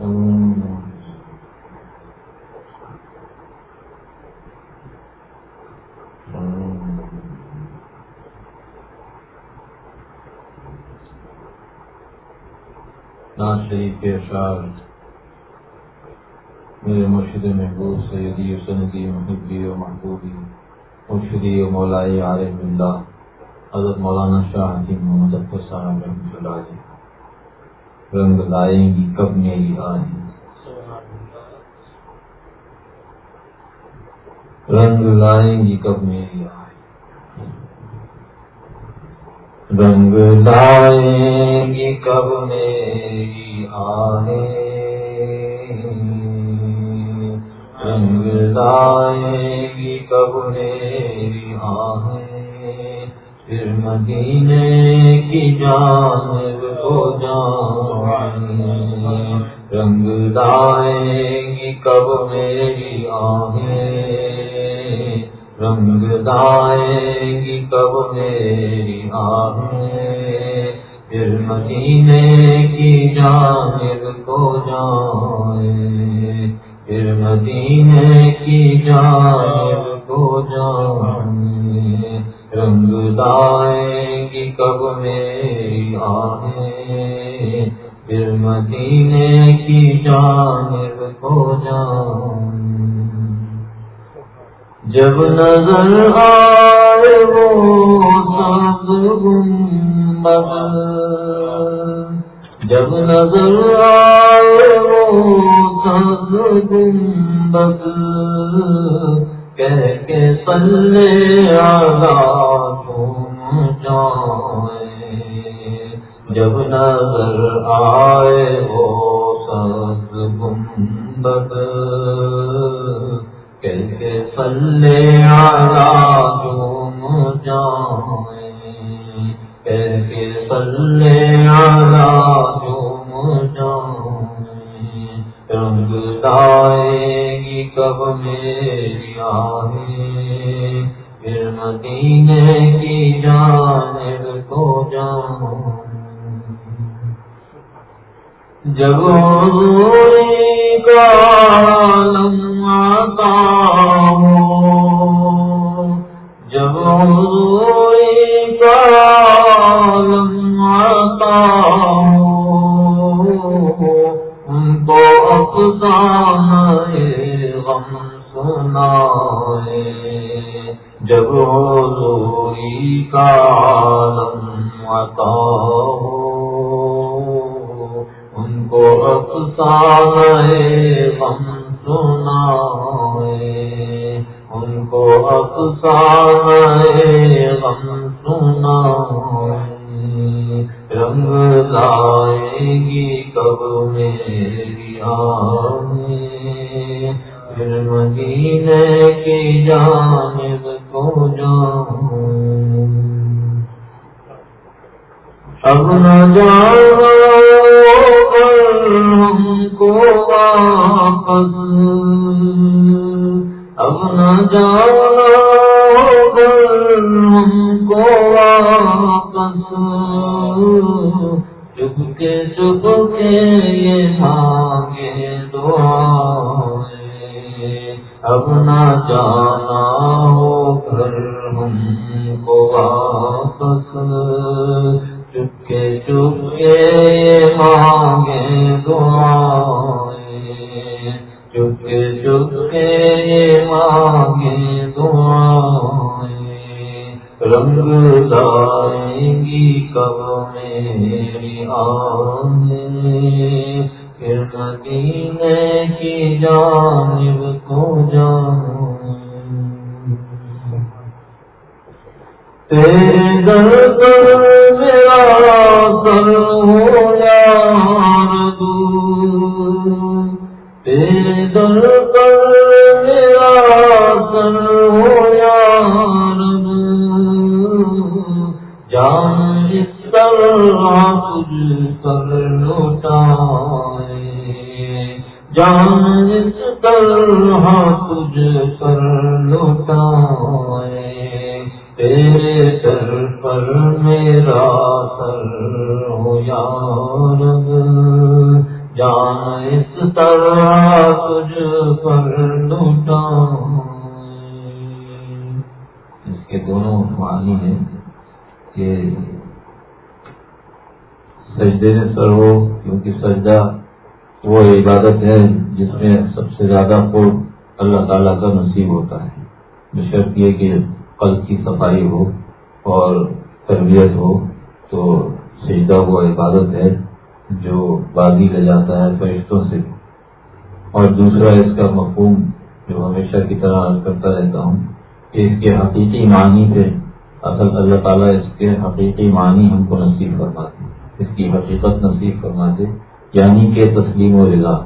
ناز شریف کے اشعار میرے مرشد محبوب سیدی و سندی محبی و محبوبی، مرشدی و مولائی عارف اللہ، حضرت مولانا شاہ حکیم محمد اختر صاحب رحمۃ اللہ علیہ۔ رنگ لائیں گی، کب میری آئی رنگ لائیں گی، کب میری آئی رنگ لائیں گی، کب میری آئے رنگ لائیں گی، کب میری آئے پھر مدینے کی جانب کو جان رنگ لائیں گی کب میری آہیں۔ رنگ لائیں گی کب میری آہیں۔ پھر مدینے کی جانب کو جائیں پھر مدینے کی جانب کو جائیں رنگ لائیں گی کب میری آہیں؟ پھر مدینے کی جانب کو جان جب نظر آئے وہ سب گنبد۔ جب نظر آئے وہ سب گنبد۔ کہہ کے سلے آگا تم جب نظر آئے وہ سب گنبد کہہ کے سلے آگا تم جائیں۔ کہہ کے سلے آگا تم جائیں۔ رنگ لائے کب میری آئے پھر مدینے کی جانب کو جان جب روئی کا آتا ہو جب روئی کا آتا ہو ان کو افسانہ غم سنائے جب دوری کا عالم عطا ہو ان کو افسانہ اب نہ جانا ہم کو واپس اب نہ جانا ہم کو واپس چپ کے چپ کے یہ مانگے دعائیں اب نہ جانا ہو گھر ہم کو۔ عبادت ہے جس میں سب سے زیادہ قرب اللہ تعالیٰ کا نصیب ہوتا ہے۔ بشرط یہ کہ قلب کی صفائی ہو اور تربیت ہو تو سجدہ وہ عبادت ہے جو بازی لے جاتا ہے فرشتوں سے۔ اور دوسرا اس کا مفہوم جو ہمیشہ کی طرح کرتا رہتا ہوں کہ اس کے حقیقی معنی سے اصل اللہ تعالیٰ اس کے حقیقی معنی ہم کو نصیب فرماتے اس کی حقیقت نصیب فرماتے یعنی کہ تسلیم و رضا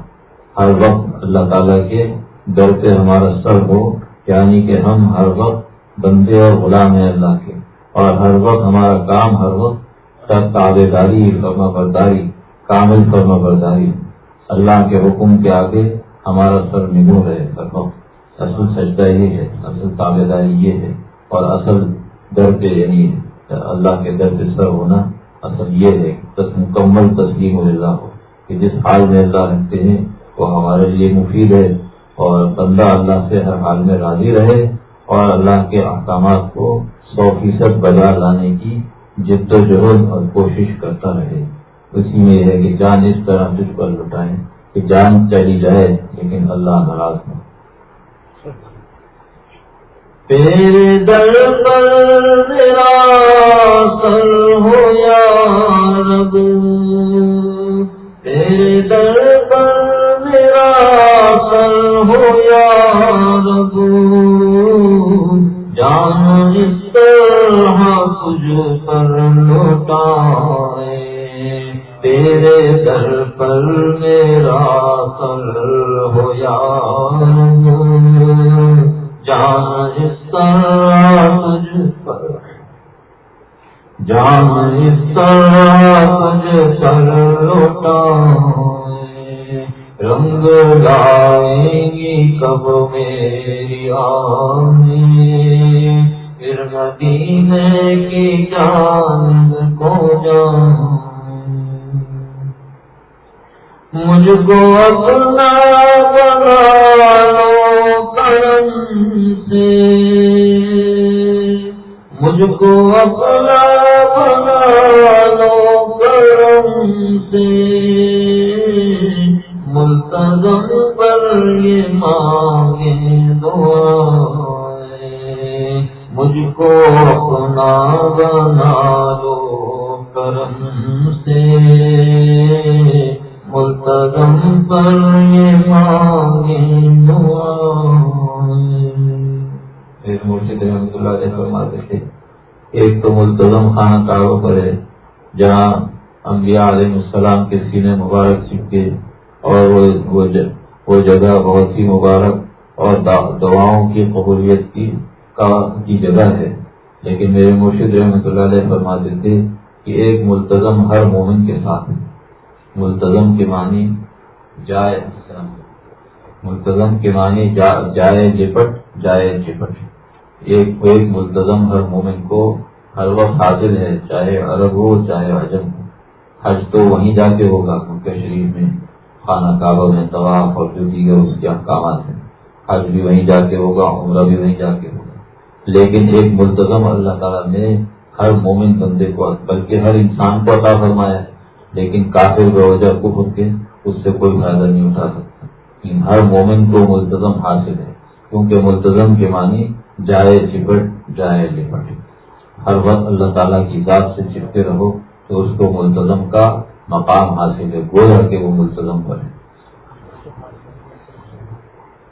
ہر وقت اللہ تعالیٰ کے در پہ ہمارا سر ہو یعنی کہ ہم ہر وقت بندے اور غلام ہیں اللہ کے۔ اور ہر وقت ہمارا کام ہر وقت سب تابے داری فرما برداری، کامل فرما برداری۔ اللہ کے حکم کے آگے ہمارا سر نگو ہے ہر وقت اصل سجدہ یہ ہے، اصل تابے داری یہ ہے۔ اور اصل در پہ یعنی اللہ کے در پہ سر ہونا اصل یہ ہے۔ مکمل تسلیم و اللہ ہو کہ جس حال میں اللہ رکھتے ہیں، وہ ہمارے لیے مفید ہے اور بندہ اللہ سے ہر حال میں راضی رہے اور اللہ کے احکامات کو سو فیصد بجا لانے کی جد و جہد اور کوشش کرتا رہے۔ اسی میں یہ ہے کہ جان اس طرح تجھ پر لٹائیں کہ جان چلی جائے لیکن اللہ ناراض ہو۔ تیرے در پر میرا سر ہو یا رب۔ تیرے در پر میرا سر ہو یا رب، جان اس طرح تجھ پر لوٹا تیرے در پر میرا سر ہو یا رب، جان اس طرح تجھ پر، جان اس طرح تجھ پر۔ گی میری آنی پھر مدینے کی جان کو جان مجھ کو اپنا بنا لو کرم سے مجھ کو اپنا بنا لو کرم سے ملتظم پر یہ ایک مرشد رحمۃ اللہ علیہ، فرماتے تھے ایک تو ملتظم خانہ کاروں پر ہے، جہاں انبیاء علیہ السلام کے سینے مبارک چپکے اور وہ جگہ بہت ہی مبارک اور دعاؤں کی قبولیت کی جگہ ہے۔ لیکن میرے مرشد رحمۃ اللہ علیہ فرماتے تھے کہ ایک ملتظم ہر مومن کے ساتھ ہے۔ ملتظم کے معنی جائے ملتظم کے معنی جائے جپٹ جائے جپٹ ایک ایک ملتظم ہر مومن کو ہر وقت حاصل ہے، چاہے عرب ہو، چاہے عجم ہو۔ حج تو وہیں جا کے ہوگا کیونکہ شریف میں۔ خانہ کعبہ میں طواف اور جو دیگر اس کے احکامات ہیں۔ حج بھی وہیں جا کے ہوگا، عمرہ بھی وہیں جا کے ہوگا۔ لیکن ایک ملتظم اللہ تعالیٰ نے ہر مومن بندے کو بلکہ ہر انسان کو عطا فرمایا ہے۔ لیکن کافی وجہ کو خود کے، اس سے کوئی فائدہ نہیں اٹھا سکتا۔ ہر مومن کو ملتظم حاصل ہے۔ کیونکہ ملتظم کے معنی جائے چپٹ، جائے لپٹ۔ ہر وقت اللہ تعالیٰ کی ذات سے چپتے رہو تو اس کو ملتظم کا مقام حاصل ہے۔ گو کے وہ ملتظم کرے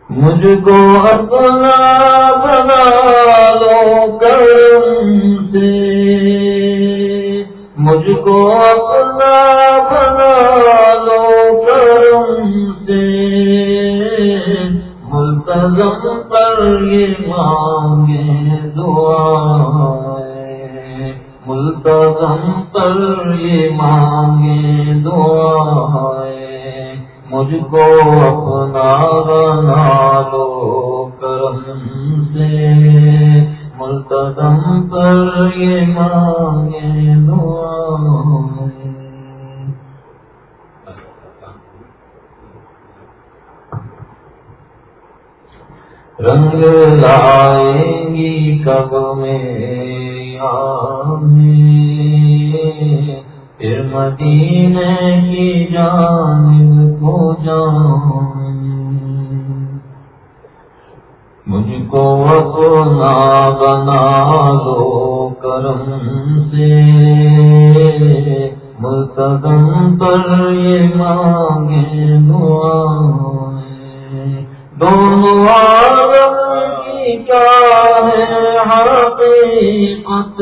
مجھ کو اپنا بنا لو کرم سے مجھ کو اپنا بنا لو کرم سے ملتظم پر یہ مانگے دعا ملتظم پر یہ مانگے دعا مجھ کو اپنا بنا لو کرم سے۔ ملتدم پر یہ مانگے دعا۔ رنگ لائیں گی کب میں پھر مدینے کی جانب مجھ کو اپنا بنا لو کرم سے۔ متدم پر یہ مانگے دعا۔ دونوں کی کیا ہے حقیقت؟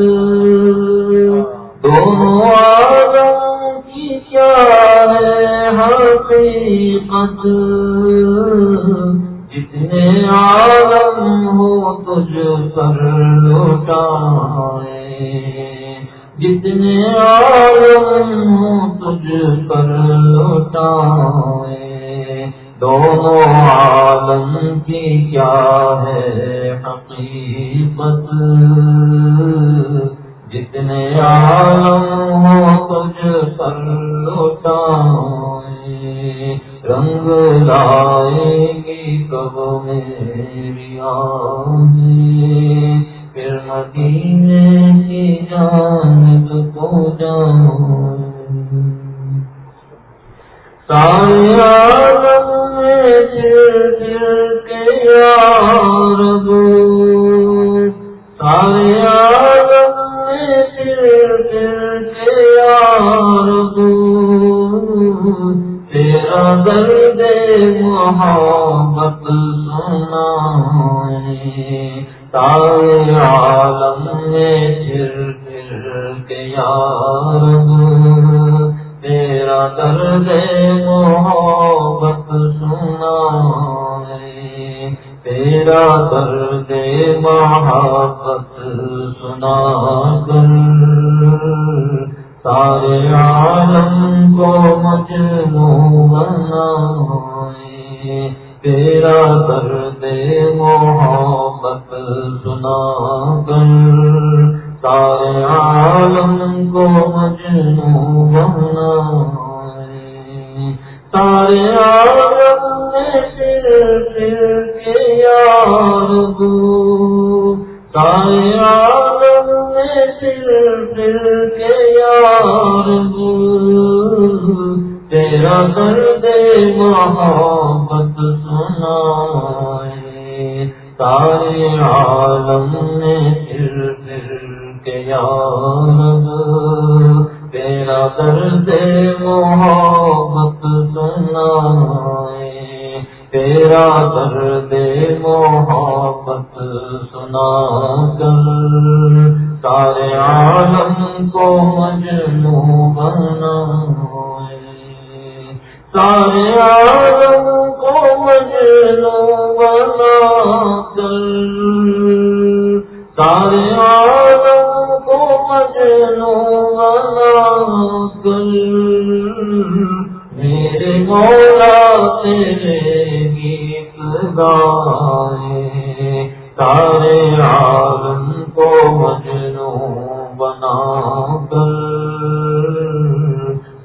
کی جانب کو جاؤں سایہ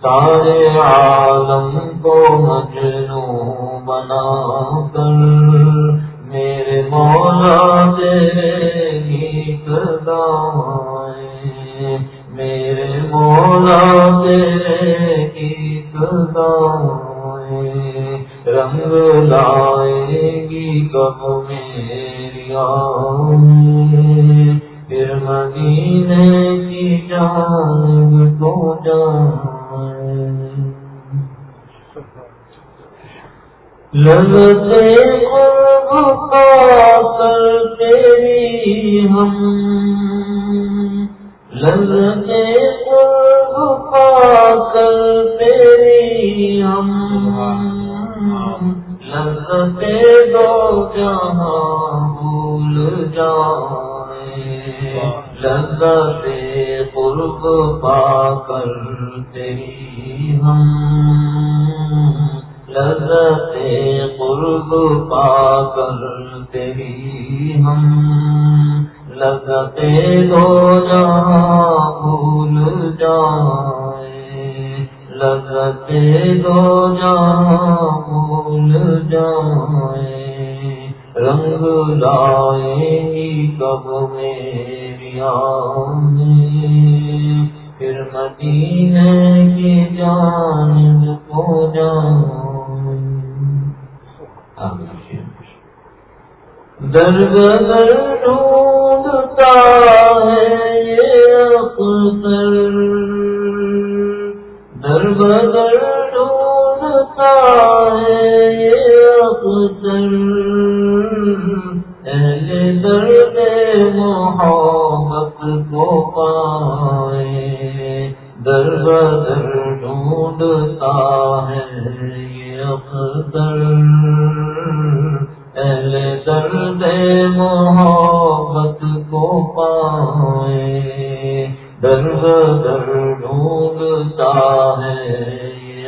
سارے عالم کو مجنو بنا کر میرے مولا تیرے لب کرتے ہی ہم لگتے دو جہاں بھول جائیں لگتے دو جہاں بھول جائیں رنگ لائے ہی کب میری میں پھر مدینے کی جانب کو جان۔ آمین۔ درد در ڈھونڈتا ہے یہ اختر در بدر ڈھونڈتا ہے یہ اختر اہل درد محبت کو پائے در بدر ڈھونڈتا ہے یہ اختر اہل درد محبت کو پائے۔ در در ڈھونڈتا ہے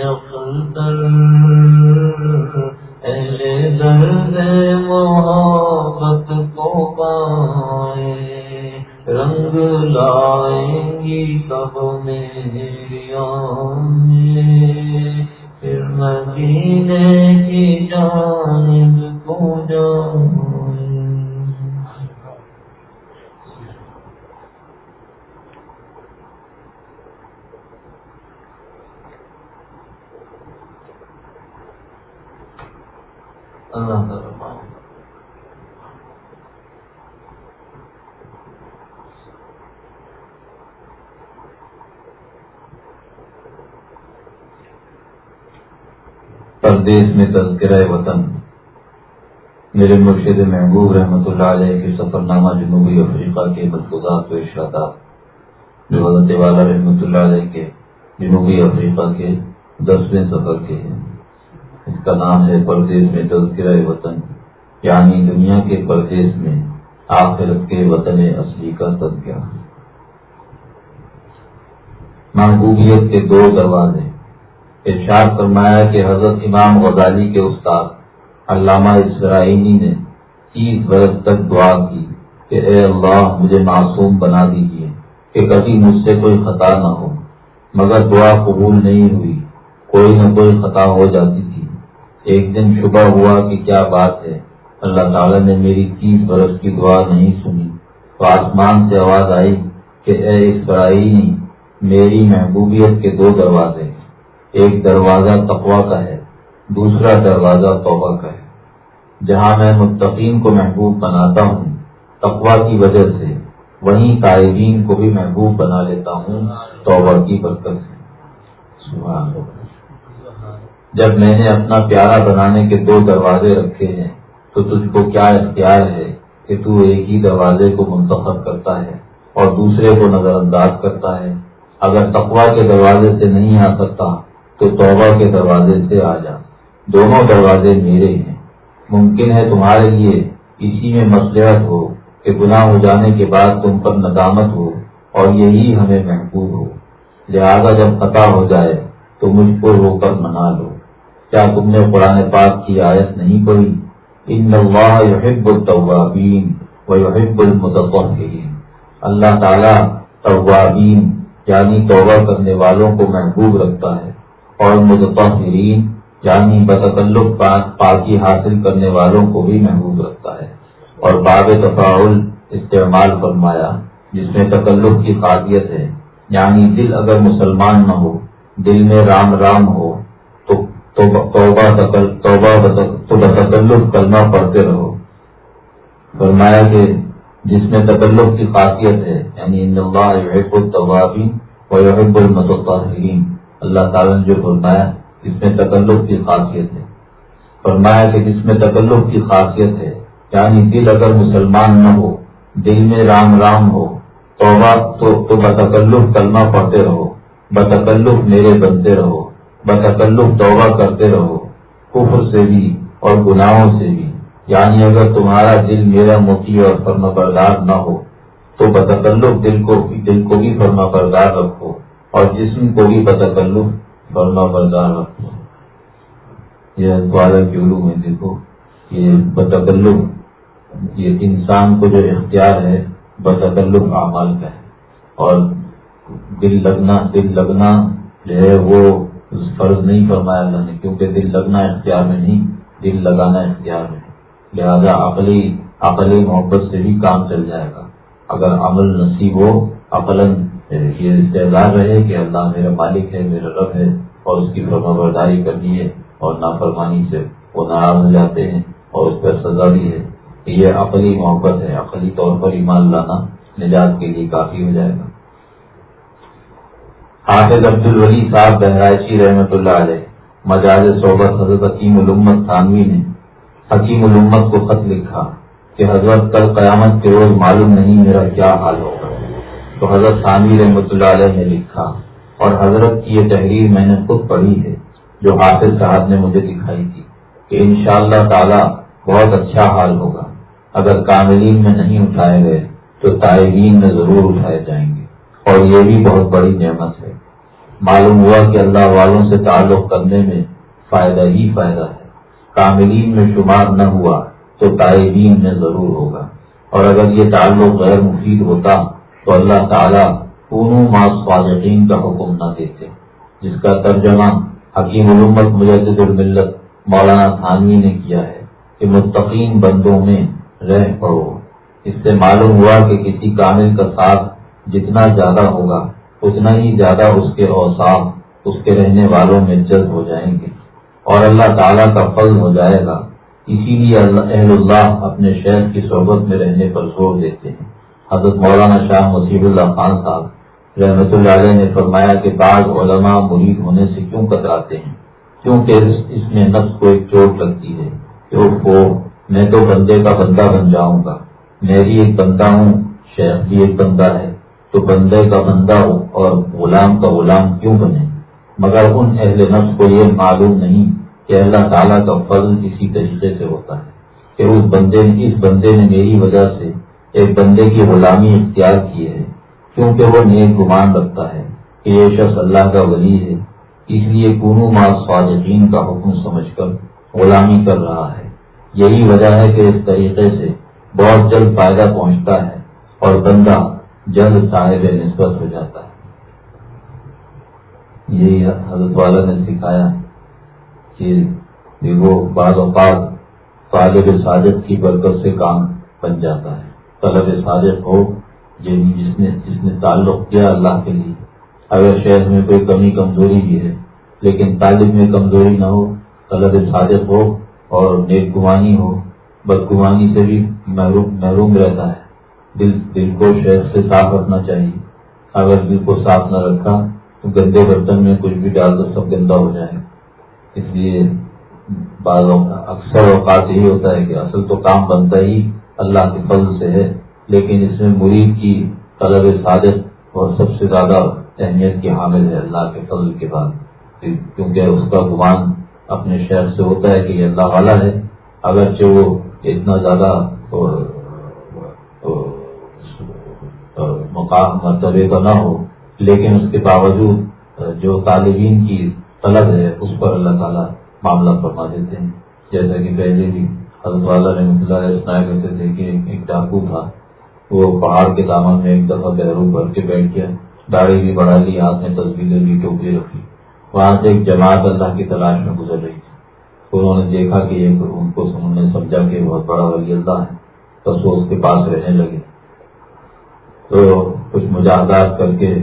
اختر پردیش میں تذکرہ وطن، میرے مرشد محبوب رحمۃ اللہ علیہ کے سفر نامہ جنوبی افریقہ کے ملفوظات و ارشادات جو حضرت والا رحمۃ اللہ علیہ کے جنوبی افریقہ کے دسویں سفر کے ہیں۔ کا نام ہے پردیش میں تذکرہ وطن یعنی دنیا کے پردیش میں آخرت کے وطن اصلی کا تذکرہ۔ محبوبیت کے دو دروازے۔ ارشاد فرمایا کہ حضرت امام غزالی کے استاد علامہ اسرائیلی نے تیس برس تک دعا کی کہ اے اللہ مجھے معصوم بنا دیجیے کہ کبھی مجھ سے کوئی خطا نہ ہو، مگر دعا قبول نہیں ہوئی، کوئی نہ کوئی خطا ہو جاتی۔ ایک دن شبہ ہوا کہ کیا بات ہے۔ اللہ تعالیٰ نے میری تیس برس کی دعا نہیں سنی۔ تو آسمان سے آواز آئی کہ اے اسرائیلی میری محبوبیت کے دو دروازے ایک دروازہ تقوا کا ہے، دوسرا دروازہ توبہ کا ہے۔ جہاں میں متقین کو محبوب بناتا ہوں تقوا کی وجہ سے، وہیں طالبین کو بھی محبوب بنا لیتا ہوں، توبہ کی برکت سے۔ جب میں نے اپنا پیارا بنانے کے دو دروازے رکھے ہیں، تو تجھ کو کیا اختیار ہے کہ تو ایک ہی دروازے کو منتخب کرتا ہے اور دوسرے کو نظر انداز کرتا ہے؟ اگر تقوا کے دروازے سے نہیں آ سکتا، تو توبہ کے دروازے سے آ جا۔ دونوں دروازے میرے ہیں۔ ممکن ہے تمہارے لیے اسی میں مسلحت ہو کہ گناہ ہو جانے کے بعد تم پر ندامت ہو اور یہی ہمیں محبوب ہو۔ لہذا جب قطع ہو جائے، تو مجھ کو رو کر منا لو۔ کیا تم نے قرآن پاک کی آیت نہیں پڑھی؟ ان اللہ یحب التوابین و یحب المتطہرین۔ اللہ تعالیٰ توابین یعنی توبہ کرنے والوں کو محبوب رکھتا ہے، اور متطہرین یعنی بتکلق پاکی حاصل کرنے والوں کو بھی محبوب رکھتا ہے۔ اور باب تفاعل استعمال فرمایا، جس میں تکلق کی خاصیت ہے یعنی دل اگر مسلمان نہ ہو، دل میں رام رام ہو تو توبہ تو کلمہ پڑھتے رہو۔ فرمایا کہ جس میں تکلق کی خاصیت ہے یعنی یحب الطوابین و یحب المتطہرین۔ اللہ تعالیٰ نے جو فرمایا جس میں تکلق کی خاصیت ہے۔ فرمایا کہ جس میں تکلق کی خاصیت ہے یعنی دل اگر مسلمان نہ ہو، دل میں رام رام ہو، توبہ تو تو بتکلف کلمہ پڑھتے رہو۔ بتکلف میرے بنتے رہو۔ بتکلف توبہ کرتے رہو، کفر سے بھی اور گناہوں سے بھی۔ یعنی اگر تمہارا دل میرا موتی اور فرما بردار نہ ہو، تو بتکلف دل کو دل کو بھی فرما بردار رکھو اور جسم کو بھی بتکلف فرما بردار رکھو۔ یہ کی علوم ہے دیکھو یہ بتکلف یہ انسان کو جو اختیار ہے بتکلف اعمال کا ہے۔ اور دل لگنا دل لگنا جو ہے وہ فرض نہیں فرمایا اللہ نے، کیونکہ دل لگنا اختیار میں نہیں، دل لگانا اختیار میں لہذا عقلی عقلی محبت سے بھی کام چل جائے گا۔ اگر عمل نصیب ہو عقل یہ استعدار رہے کہ اللہ میرا مالک ہے، میرا رب ہے، اور اس کی فرما برداری کرنی ہے، اور نافرمانی سے وہ ناراض ہو جاتے ہیں، اور اس پر سزا بھی ہے۔ یہ عقلی محبت ہے۔ عقلی طور پر ایمان لانا نجات کے لیے کافی ہو جائے گا۔ حافظ عبد الولی صاحب بہرائشی رحمت اللہ علیہ، مجاز صحبت حضرت حکیم الامت تھانوی نے حکیم الامت کو خط لکھا کہ حضرت کل قیامت کے روز معلوم نہیں میرا کیا حال ہوگا۔ تو حضرت ثانوی رحمۃ اللہ علیہ نے لکھا، اور حضرت کی یہ تحریر میں نے خود پڑھی ہے، جو حافظ صاحب نے مجھے دکھائی تھی کہ انشاءاللہ تعالی بہت اچھا حال ہوگا۔ اگر کاملین میں نہیں اٹھائے گئے تو طالبین میں ضرور اٹھائے جائیں گے۔ اور یہ بھی بہت بڑی نعمت ہے۔ معلوم ہوا کہ اللہ والوں سے تعلق کرنے میں فائدہ ہی فائدہ ہے۔ کاملین میں شمار نہ ہوا تو طالبین میں ضرور ہوگا۔ اور اگر یہ تعلق غیر مفید ہوتا تو اللہ تعالیٰ ماس صادقین کا حکم نہ دیتے۔ جس کا ترجمہ حکیم علومت مجدد الملت مولانا تھانوی نے کیا ہے کہ متقین بندوں میں رہ پڑو۔ اس سے معلوم ہوا کہ کسی کامل کا ساتھ جتنا زیادہ ہوگا اتنا ہی زیادہ اس کے اوساف اس کے رہنے والوں میں جذب ہو جائیں گے۔ اور اللہ تعالیٰ کا فضل ہو جائے گا۔ اسی لیے اہل اللہ اپنے شہر کی صحبت میں رہنے پر زور دیتے ہیں۔ حضرت مولانا شاہ مصیب اللہ خان صاحب رحمت اللہ علیہ نے فرمایا کہ بعض علماء مرید ہونے سے کیوں کتراتے ہیں؟ کیونکہ اس میں نفس کو ایک چوٹ لگتی ہے کہ وہ میں تو بندے کا بندہ بن جاؤں گا۔ میں بھی ایک بندہ ہوں شیخ بھی ایک بندہ ہے۔ تو بندے کا بندہ ہو اور غلام کا غلام کیوں بنے؟ مگر ان اہل نفس کو یہ معلوم نہیں کہ اللہ تعالیٰ کا فضل اسی طریقے سے ہوتا ہے کہ اس بندے نے اس بندے نے میری وجہ سے ایک بندے کی غلامی اختیار کی ہے، کیونکہ وہ نیک گمان رکھتا ہے کہ یہ شخص اللہ کا ولی ہے، اس لیے کونو ماس صادقین کا حکم سمجھ کر غلامی کر رہا ہے۔ یہی وجہ ہے کہ اس طریقے سے بہت جلد فائدہ پہنچتا ہے اور بندہ جلد صاحب نسبت ہو جاتا ہے۔ یہی حضرت والا نے سکھایا کہ وہ بعض اوقات طالب ساجد کی برکت سے کام بن جاتا ہے۔ طلب صادق ہو یعنی جس نے جس نے تعلق کیا اللہ کے لیے۔ اگر شہر میں کوئی کمی، کمزوری بھی ہے، لیکن طالب میں کمزوری نہ ہو، طلب صادق ہو اور نیک گمانی ہو، بدگمانی سے بھی محروم محروم رہتا ہے۔ دل دل کو شہر سے صاف رکھنا چاہیے۔ اگر دل کو صاف نہ رکھا تو گندے برتن میں کچھ بھی ڈال دو، سب گندا ہو جائے۔ اس لیے بعض اکثر اوقات یہی ہوتا ہے کہ اصل تو کام بنتا ہی اللہ کے فضل سے ہے، لیکن اس میں مرید کی طلب صادق اور سب سے زیادہ اہمیت کی حامل ہے اللہ کے فضل کے بعد۔ کیونکہ اس کا گمان اپنے شہر سے ہوتا ہے کہ یہ اللہ والا ہے، اگرچہ وہ اتنا زیادہ مقام مرتبے کا نہ ہو، لیکن اس کے باوجود جو طالبین کی طلب ہے، اس پر اللہ تعالیٰ معاملہ فرما دیتے ہیں۔ جیسا کہ پہلے بھی حضرت والا رحمۃ اللہ سنایا کرتے تھے کہ ایک ڈاکو تھا، وہ پہاڑ کے دامن میں ایک دفعہ بحرو بھر کے بیٹھ گیا، داڑھی بھی بڑھا لی، ہاتھ میں تصویریں لی ٹوکری رکھی۔ وہاں سے ایک جماعت اللہ کی تلاش میں گزر رہی تھی۔ انہوں نے دیکھا کہ یہ ان کو انہوں نے سمجھا کہ بہت بڑا ولی اللہ ہے۔ بس وہ اس کے پاس رہنے لگے۔ تو کچھ مجاہدات کر کے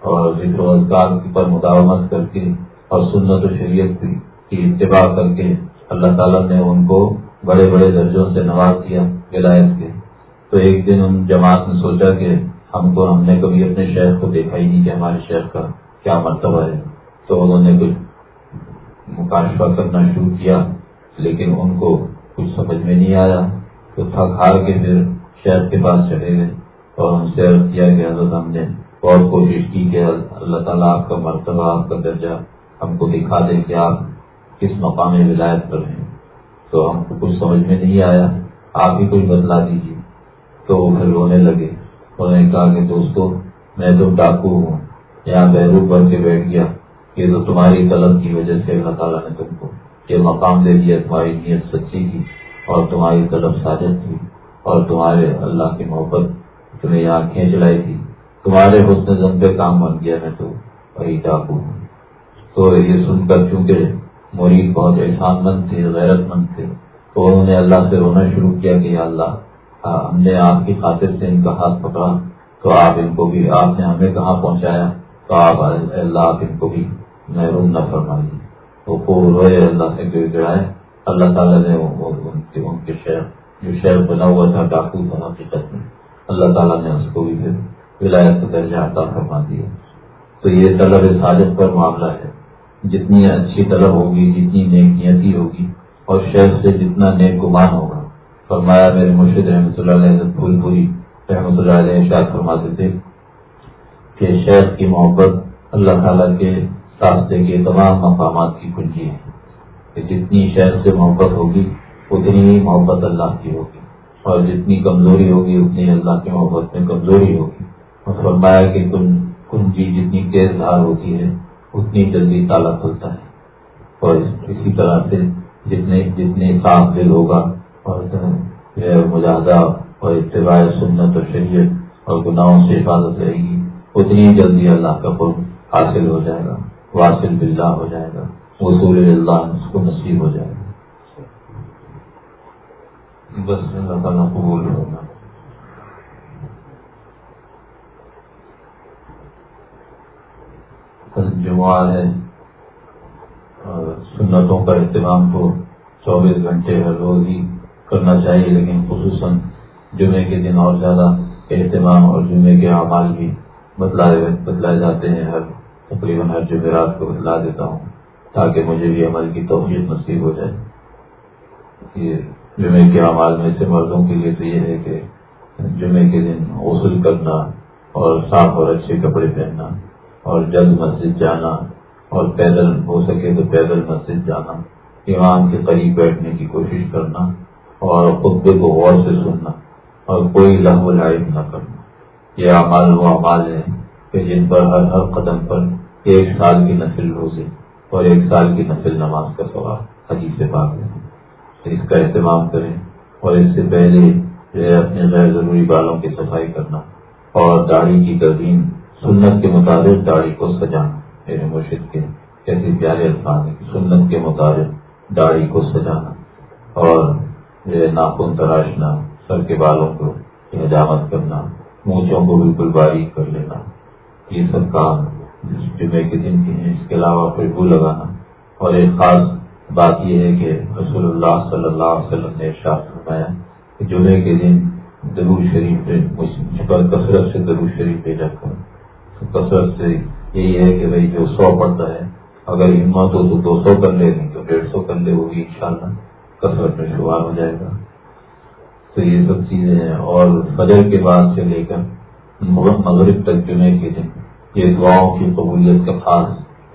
اور ذکر روزگار پر مداومت کر کے اور سنت و شریعت کی اتباع کر کے اللہ تعالیٰ نے ان کو بڑے بڑے درجوں سے نواز دیا ولایت کے۔ تو ایک دن ان جماعت نے سوچا کہ ہم کو، ہم نے کبھی اپنے شہر کو دیکھا ہی نہیں کہ ہمارے شہر کا کیا مرتبہ ہے۔ تو انہوں نے کچھ مقاشفہ کرنا شروع کیا، لیکن ان کو کچھ سمجھ میں نہیں آیا۔ تو تھک ہار کے پھر شہر کے پاس چلے گئے۔ اور ہم سے عرض کیا کہ حضرت ہم نے بہت کوشش کی کہ اللہ تعالیٰ آپ کا مرتبہ، آپ کا درجہ ہم کو دکھا دے کہ آپ کس مقام ولایت پر ہیں۔ تو ہم کو کچھ سمجھ میں نہیں آیا۔ آپ ہی کچھ بدلا دیجیے۔ تو وہ پھر رونے لگے۔ انہوں نے کہا کہ دوستو، میں تو ڈاکو ہوں۔ یہاں بحروب بن کے بیٹھ گیا۔ یہ تو تمہاری طلب کی وجہ سے اللہ تعالیٰ نے تم کو یہ مقام دے دیا، تمہاری نیت سچی تھی اور تمہاری طلب ساجت تھی اور تمہارے اللہ کی محبت تمہیں یہاں کھینچ لائی تھی۔ تمہارے حسن زن پہ کام بن گیا میں تو وہی ڈاکو ہوں۔ تو یہ سن کر چونکہ مرید بہت احسان مند تھے، غیرت مند تھے، تو انہوں نے اللہ سے رونا شروع کیا کہ یا اللہ ہم نے آپ کی خاطر سے ان کا ہاتھ پکڑا، تو آپ ان کو بھی، آپ نے ہمیں کہاں پہنچایا؟ تو آپ اللہ، آپ ان کو بھی محروم نہ فرمائیے۔ تو خوب روئے، اللہ سے گر گرائے۔ اللہ تعالیٰ نے ان کے شہر، جو شہر بنا ہوا تھا ڈاکو تھا، حقیقت میں۔ اللہ تعالیٰ نے اس کو بھی پھر ولایت درجہ عطا فرما دیا۔ تو یہ طلب صادق پر معاملہ ہے۔ جتنی اچھی طلب ہوگی، جتنی نیک نیتی ہوگی، اور شہر سے جتنا نیک گمان ہوگا۔ فرمایا، میرے مرشد رحمۃ اللہ علیہ پھول پوری رحمۃ اللہ علیہ اشاد فرماتے تھے کہ شہر کی محبت اللہ تعالیٰ کے راستے کے تمام مقامات کی کنجی ہے۔ کہ جتنی شہر سے محبت ہوگی، اتنی ہی محبت اللہ کی ہوگی۔ اور جتنی کمزوری ہوگی اتنی اللہ کی محبت میں کمزوری ہوگی۔ اور فرمایا کہ کنجی جتنی تیز دھار ہوتی ہے، اتنی جلدی تالا کھلتا ہے۔ اور اسی طرح سے جتنے جتنے صاف دل ہوگا اور مجاہدہ اور اتباع سنت و شریعت اور گناہوں سے حفاظت رہے گی، اتنی جلدی اللہ کا قرب حاصل ہو جائے گا، واصل باللہ ہو جائے گا، وصول اللہ، اس کو نصیب ہو جائے گا۔ بس اللہ تعالیٰ قبول ہوگا جمعہ ہے۔ اور سنتوں کا اہتمام تو چوبیس گھنٹے ہر روز ہی کرنا چاہیے، لیکن خصوصاً جمعے کے دن اور زیادہ اہتمام اور جمعے کے اعمال بھی بدلائے بدلائے جاتے ہیں۔ ہر، تقریباً ہر جمعرات کو بدلا دیتا ہوں تاکہ مجھے بھی عمل کی توفیق نصیب ہو جائے۔ یہ جمعے کے اعمال میں سے مردوں کے لیے تو یہ ہے کہ جمعے کے دن غسل کرنا اور صاف اور اچھے کپڑے پہننا اور جلد مسجد جانا اور پیدل ہو سکے تو پیدل مسجد جانا، امام کے قریب بیٹھنے کی کوشش کرنا اور خطبے کو غور سے سننا اور کوئی لہو لائق نہ کرنا۔ یہ اعمال وہ اعمال ہیں کہ جن پر ہر ہر قدم پر ایک سال کی نسل روزے اور ایک سال کی نسل نماز کا سوال حجی سے بات ہے۔ اس کا اہتمام کریں اور اس سے پہلے جو ہے اپنے غیر ضروری بالوں کی صفائی کرنا اور داڑھی کی ترمیم سنت کے مطابق داڑھی کو سجانا۔ میرے مرشد کے کیسے پیارے الفاظ ہیں سنت کے مطابق داڑھی کو سجانا اور ناخن تراشنا، سر کے بالوں کو حجامت کرنا، مونچھوں کو بالکل باریک کر لینا۔ یہ سب کام جمعے کے دن کے ہیں، اس کے علاوہ خوشبو لگانا اور ایک خاص بات یہ ہے کہ رسول اللہ صلی اللہ علیہ وسلم نے ارشاد فرمایا کہ جمعے کے دن ضرور شریف مجھ پر کثرت سے ضرور شریف بھیجا کر کثرت سے یہی ہے کہ بھائی جو سو پڑتا ہے، اگر ہمت ہو تو دو سو کر لے تو ڈیڑھ سو کر لے ہوگی ان شاء اللہ کثرت میں شمار ہو جائے گا۔ تو یہ سب چیزیں ہیں۔ اور فجر کے بعد سے لے کر مغرب تک جمعے کے دن یہ دعاؤں کی قبولیت کا خاص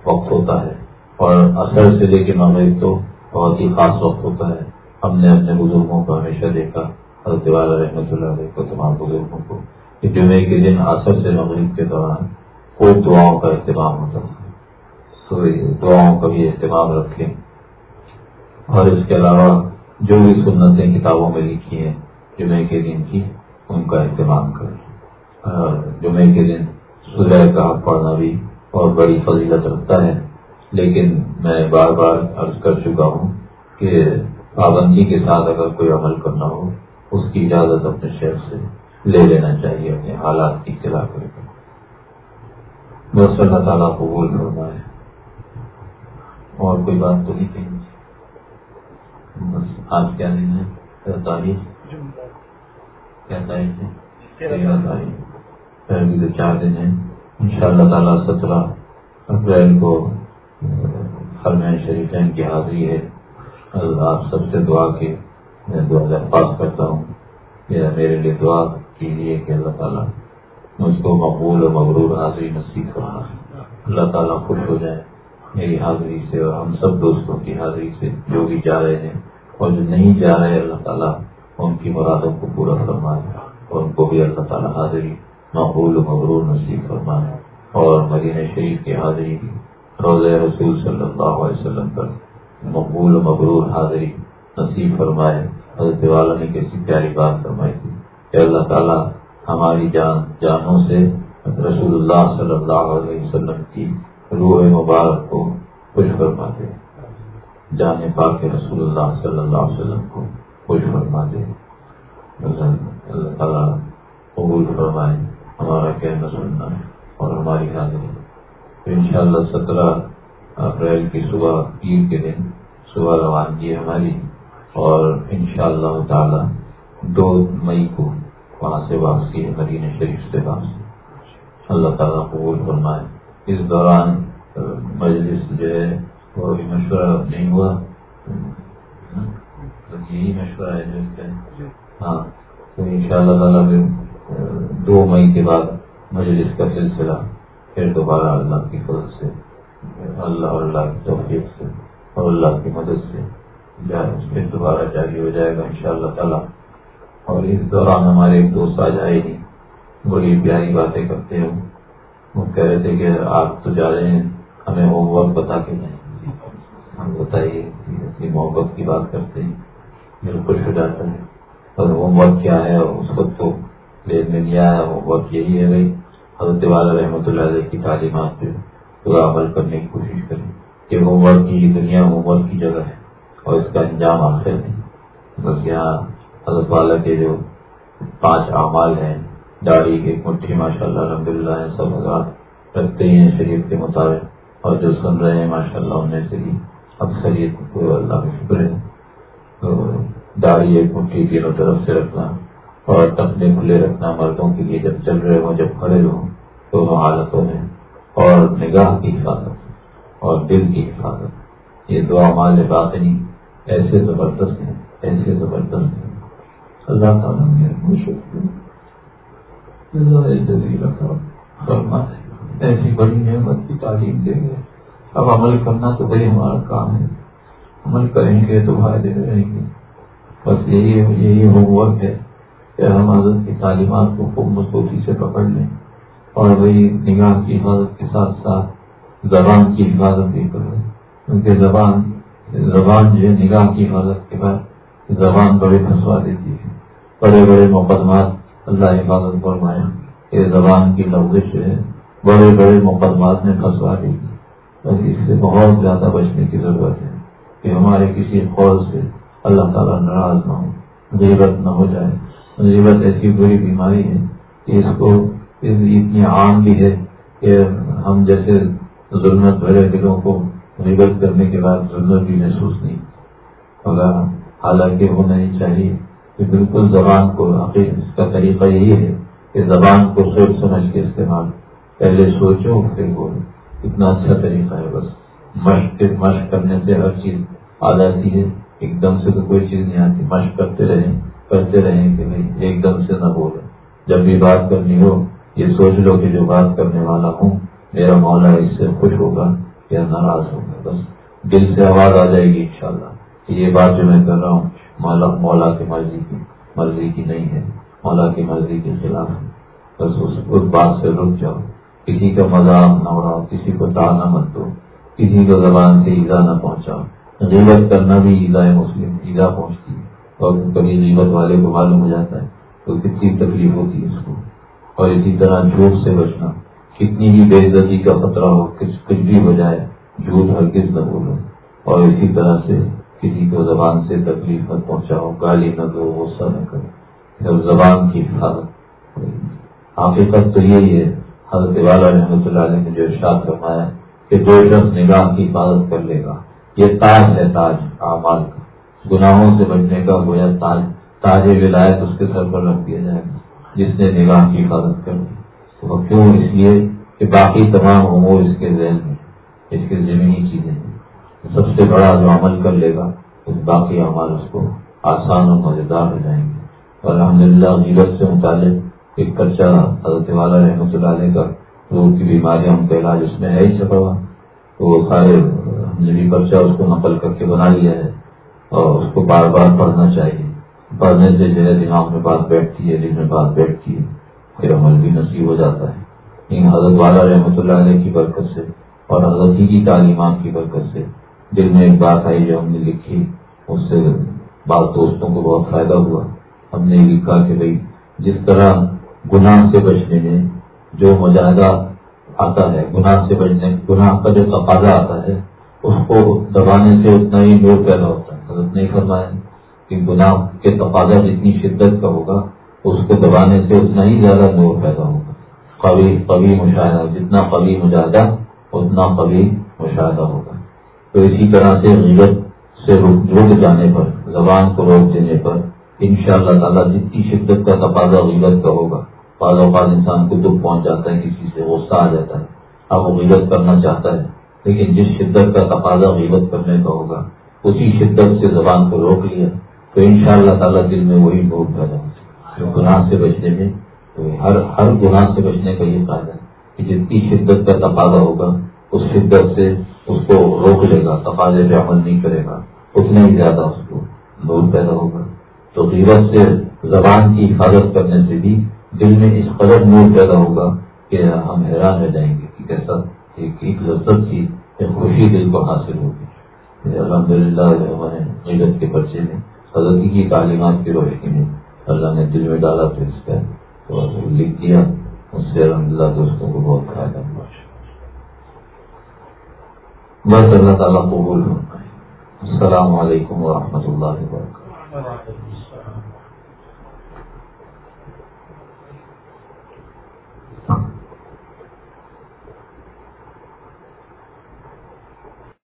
وقت ہوتا ہے۔ اور اثر سے لے کے مغرب تو بہت ہی خاص وقت ہوتا ہے۔ ہم نے اپنے بزرگوں کو ہمیشہ دیکھا، حضرت والا رحمۃ اللہ علیہ کو، تمام بزرگوں کو کہ جمعے کے دن اثر سے مغرب کے دوران کوئی دعاؤں کا اہتمام ہوتا ہے تو دعاؤں کا بھی اہتمام رکھیں۔ اور اس کے علاوہ جو بھی سنتیں کتابوں میں لکھی ہیں، جمعے کے دن کی ان کا اہتمام کریں۔ جمعے کے دن سورہ کا پڑھنا بھی اور بڑی فضیلت رکھتا ہے۔ لیکن میں بار بار عرض کر چکا ہوں کہ پابندی کے ساتھ اگر کوئی عمل کرنا ہو، اس کی اجازت اپنے شہر سے لے لینا چاہیے، اپنے حالات کی اطلاع کر کے بس اللہ تعالیٰ کو بول رہا ہے اور کوئی بات تو نہیں کہیں بس آج کیا دن ہے؟ تاریخ کیا تاریخ ہے؟ تیرہ تاریخ پہلے تو چار دن ہے ان شاء اللہ تعالیٰ سترہ اپریل کو فرمائن شریفین کی حاضری ہے۔ آپ سب سے دعا کے میں دعا درخواست کرتا ہوں۔ میرے لیے دعا کیجیے کہ اللہ تعالیٰ مجھ کو مقبول و مغرور حاضری نصیب کرنا اللہ تعالیٰ خوش ہو جائے۔ میری حاضری سے اور ہم سب دوستوں کی حاضری سے جو بھی جا رہے ہیں اور جو نہیں جا رہے اللہ تعالیٰ ان کی مرادوں کو پورا فرمائے اور ان کو بھی اللہ تعالیٰ حاضری، مقبول و مغرور نصیب فرمائے اور مدینہ شریف کی حاضری بھی روز رسول صلی اللہ علیہ وسلم پر مقبول و مغرور حاضری نصیب فرمائے، حضرت والا نے کیسی پیاری بات فرمائی تھی۔ کہ اللہ تعالیٰ، ہماری جان، جانوں سے رسول اللہ صلی اللہ علیہ وسلم کی روح مبارک کو خوش فرماتے جانے پا کے رسول اللہ صلی اللہ علیہ وسلم کو خوش فرما دے۔ اللہ تعالیٰ قبول فرمائے، ہمارا کہنا سننا اور ہماری حاضری تو ان شاء اللہ سترہ اپریل کی صبح عید کے دن صبح روانگی ہے ہماری اور ان شاء اللہ تعالی دو مئی کو وہاں سے واپسی ہے مدینہ شریف سے واپسی۔ اللہ تعالیٰ قبول فرمائے۔ اس دوران مجلس جو ہے وہ مشورہ نہیں ہوا۔ یہی مشورہ ہے جو اس کا۔ ہاں تو ان شاء اللہ تعالیٰ دو مئی کے بعد مجلس کا سلسلہ پھر دوبارہ اللہ کی فضل سے، اللہ اور اللہ کی توفیق سے اور اللہ کی مدد سے پھر دوبارہ جاری ہو جائے گا ان شاء اللہ تعالیٰ۔ اور اس دوران ہمارے ایک دوست آ جائے گی بڑی پیاری باتیں کرتے ہیں۔ وہ کہہ رہے تھے کہ آپ تو جا رہے ہیں، ہمیں ہوم ورک بتا کے جائیں۔ ہم بتائیے محبت کی بات کرتے ہیں، دل خوش ہو جاتا ہے۔ اور ہوم ورک کیا ہے اور اس وقت تو لیٹ میں نہیں آیا ہوم ورک یہی ہے بھائی۔ حضرت والا رحمۃ اللہ علیہ کی تعلیمات پہ پورا عمل کرنے کی کوشش کریں کہ ہوم ورک کی دنیا ہوم ورک کی جگہ ہے اور اس کا انجام آخر ہے بس یہاں حضرت والا کے جو پانچ اعمال ہیں، داڑھی کی مٹھی ماشاء اللہ الحمد للہ سب حضرات رکھتے ہیں شریف کے مطابق۔ اور جو سن رہے ہیں ماشاء اللہ انہیں سے بھی اکثریت کو اللہ کا شکر ہے۔ داڑھی ایک مٹھی تینوں طرف سے رکھنا۔ اور ٹپنے کھلے رکھنا مردوں کے لیے جب چل رہے ہوں، جب کھڑے ہوں دونوں حالتوں میں اور نگاہ کی حفاظت، اور دل کی حفاظت۔ یہ دو مال بات نہیں ایسے زبردست ہیں، ایسے زبردست ہیں۔ اللہ تعالیٰ ایسی بڑی نعمت کی تعلیم دیں گے اب عمل کرنا تو بھائی ہمارا کام ہے۔ عمل کریں گے تو فائدے رہیں گے۔ بس یہی یہی ہوم ورک ہے۔ کہ ہم حضرت کی تعلیمات کو خوب مضبوطی سے پکڑ لیں اور وہی نگاہ کی حفاظت کے ساتھ ساتھ زبان کی حفاظت بھی کریں کیونکہ زبان زبان جو ہے، نگاہ کی حفاظت کے بعد زبان بڑے پھنسوا دیتی ہے۔ بڑے بڑے مقدمات اللہ حفاظت فرمایا کہ زبان کی لفظ جو ہے، بڑے بڑے مقدمات میں پھنسوا دے گی۔ بس اس سے بہت زیادہ بچنے کی ضرورت ہے کہ ہمارے کسی قول سے اللہ تعالیٰ ناراض نہ ہو غیبت نہ ہو جائے۔ غیبت ایسی بری بیماری ہے کہ اس کو اتنی عام بھی ہے کہ ہم جیسے ظلمت بھرے دلوں کو غیبت کرنے کے بعد ظلمت بھی محسوس نہیں۔ ہوگا حالانکہ ہونا نہیں چاہیے کہ بالکل زبان کو اس کا طریقہ یہی ہے کہ زبان کو سوچ سمجھ کے استعمال۔ پہلے سوچو، پھر بولو۔ اتنا اچھا طریقہ ہے بس۔ مشق مشق کرنے سے ہر چیز آ جاتی ہے۔ ایک دم سے تو کوئی چیز نہیں آتی۔ مشق کرتے رہیں۔ کرتے رہیں کہ نہیں، ایک دم سے نہ بولے جب بھی بات کرنی ہو، یہ سوچ لو کہ جو بات کرنے والا ہوں، میرا مولا اس سے خوش ہوگا یا ناراض ہوگا۔ بس دل سے آواز آ جائے گی انشاءاللہ۔ کہ یہ بات جو میں کر رہا ہوں، مولا مولا کی مرضی کی مرضی کی نہیں ہے۔ مولا کی مرضی کے خلاف ہے۔ بس اس بات سے رک جاؤ۔ کسی کا مذاق نہ اڑاؤ، کسی کو تانا مت دو۔ کسی کو زبان سے ایزا نہ پہنچاؤ۔ غیبت کرنا بھی ایزا مسلم، ایزا پہنچتی ہے۔ اور کبھی غیبت والے کو معلوم ہو جاتا ہے تو کتنی تکلیف ہوتی ہے اس کو۔ اور اسی طرح جھوٹ سے بچنا، کتنی بھی بے عزتی کا خطرہ ہو، کچھ بھی ہو جائے، جھوٹ ہر کس نہ بولو۔ اور اسی طرح سے کسی کو زبان سے تکلیف نہ پہنچاؤ، گالی نہ دو، غصہ نہ کرو۔ جب زبان کی حفاظت۔ حقیقت تو یہی ہے، حضرت والا رحمۃ اللہ علیہ نے جو ارشاد فرمایا کہ دو شخص نگاہ کی حفاظت کر لے گا، یہ تاج ہے، تاج، اعمال کا۔ گناہوں سے بچنے کا گویا تاج تاج ولایت اس کے سر پر رکھ دیا جائے گا، جس نے نگاہ کی حفاظت کر دی۔ وہ کیوں اس لیے کہ باقی تمام امور اس کے ذہن میں اس کے زمینی چیزیں سب سے بڑا جو عمل کر لے گا، اس باقی عمل اس کو آسان اور مزیدار ہو جائیں گے۔ اور الحمد للہ غیبت سے متعلق ایک پرچہ حضرت والا رحمۃ اللہ علیہ کا روح کی بیماریاں ان کا علاج اس میں ہے ہی چھپا ہوا۔ تو وہ سارے ہم نے بھی پرچہ اس کو نقل کر کے بنا لیا ہے۔ اور اس کو بار بار پڑھنا چاہیے۔ پڑھنے سے جو ہے دماغ میں بات بیٹھتی ہے، دل میں بات بیٹھتی ہے، پھر عمل بھی نصیب ہو جاتا ہے۔ لیکن حضرت والا رحمۃ اللہ علیہ کی برکت سے اور حضرت ہی کی تعلیمات کی برکت سے دل میں ایک بات آئی جو ہم نے لکھی۔ اس سے بعض دوستوں کو بہت فائدہ ہوا۔ ہم نے لکھا کہ بھائی، جس طرح گناہ سے بچنے میں جو مجاہدہ آتا ہے، گناہ سے بچنے، گناہ کا جو تقاضا آتا ہے، اس کو دبانے سے اتنا ہی نور پیدا ہوتا ہے۔ حضرت نہیں فرمایا کہ گناہ کے تقاضا جتنی شدت کا ہوگا، اس کو دبانے سے اتنا ہی زیادہ نور پیدا ہوگا۔ قوی قوی مشاہدہ، جتنا قوی مجاہدہ، اتنا قوی مشاہدہ ہوگا۔ تو اسی طرح سے غیبت سے رک جانے پر، زبان کو روک دینے پر ان شاء اللہ تعالیٰ جتنی شدت کا تقاضا غیبت کا ہوگا، بعض اوقات انسان کو دکھ پہنچ جاتا ہے، کسی سے غصہ آ جاتا ہے، اب وہ غیبت کرنا چاہتا ہے۔ لیکن جس شدت کا تقاضا غیبت کرنے کا ہوگا اسی شدت سے زبان کو روک لیا تو ان شاء اللہ تعالیٰ دل میں وہی بھوک پیدا ہو گناہ سے بچنے میں، تو ہر ہر گناہ سے بچنے کا یہ فائدہ ہے کہ جتنی شدت کا تقاضا ہوگا، اس شدت سے اس کو روک لے گا، تقاضے پہ عمل نہیں کرے گا، اتنا ہی زیادہ اس کو دور پیدا ہوگا۔ تو غیبت سے زبان کی حفاظت کرنے سے بھی دل میں اس قدر نور پیدا ہوگا کہ ہم حیران رہ جائیں گے کہ کیسا ایک ایک لذت کی ایک خوشی دل کو حاصل ہوگی۔ الحمد للہ ہمارے غیبت کے پرچے میں، حضرت کی تعلیمات کی روشنی میں اللہ نے دل میں ڈالا تو اس کا تو لکھ دیا۔ اس سے الحمد للہ دوستوں کو بہت فائدہ ہوا۔ بس اللہ تعالیٰ قبول السلام علیکم ورحمۃ اللہ وبرکاتہ۔